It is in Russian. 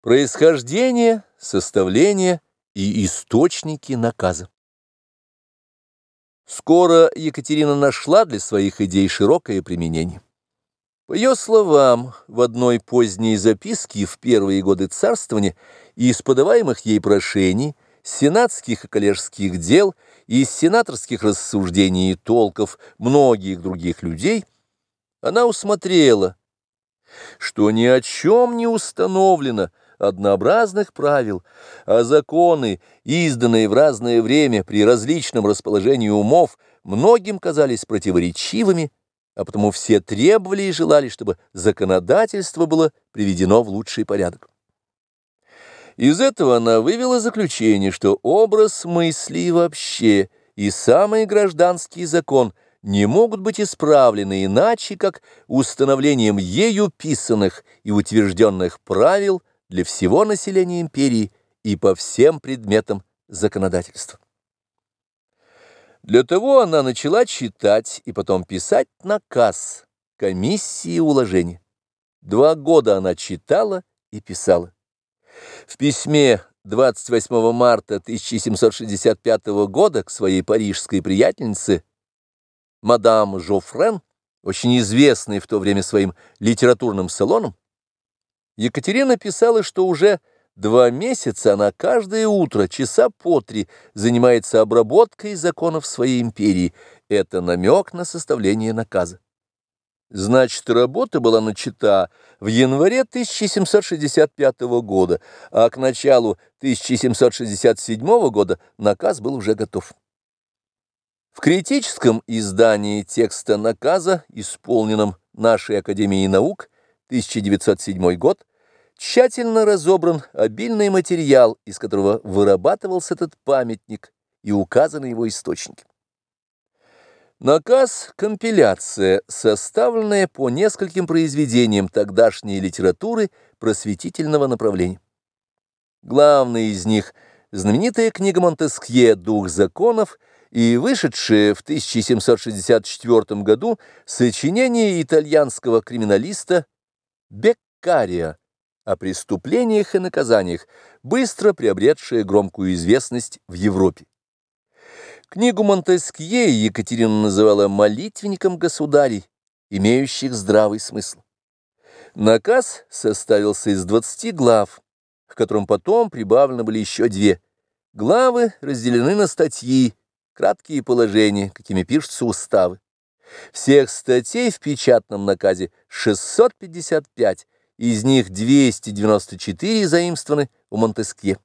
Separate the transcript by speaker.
Speaker 1: Происхождение, составление и источники наказа. Скоро Екатерина нашла для своих идей широкое применение. По ее словам, в одной поздней записке в первые годы царствования из подаваемых ей прошений, сенатских и коллежских дел, из сенаторских рассуждений и толков многих других людей, она усмотрела, что ни о чем не установлено, однообразных правил, а законы, изданные в разное время при различном расположении умов, многим казались противоречивыми, а потому все требовали и желали, чтобы законодательство было приведено в лучший порядок. Из этого она вывела заключение, что образ мысли вообще и самый гражданский закон не могут быть исправлены иначе, как установлением ею писанных и утвержденных правил для всего населения империи и по всем предметам законодательства. Для того она начала читать и потом писать наказ комиссии уложения. Два года она читала и писала. В письме 28 марта 1765 года к своей парижской приятельнице мадам Жофрен, очень известной в то время своим литературным салоном, Екатерина писала, что уже два месяца она каждое утро, часа по три, занимается обработкой законов своей империи. Это намек на составление наказа. Значит, работа была начата в январе 1765 года, а к началу 1767 года наказ был уже готов. В критическом издании текста наказа, исполненном нашей Академией наук, 1907 год, тщательно разобран обильный материал, из которого вырабатывался этот памятник и указаны его источники. Наказ – компиляция, составленная по нескольким произведениям тогдашней литературы просветительного направления. Главная из них – знаменитая книга Монтескье «Дух законов» и вышедшее в 1764 году сочинение итальянского криминалиста Беккария о преступлениях и наказаниях, быстро приобретшее громкую известность в Европе. Книгу Монтескье Екатерина называла молитвенником государей, имеющих здравый смысл. Наказ составился из 20 глав, к которым потом прибавлены были еще две. Главы разделены на статьи, краткие положения, какими пишутся уставы. Всех статей в печатном наказе 655, из них 294 заимствованы у Монтескье.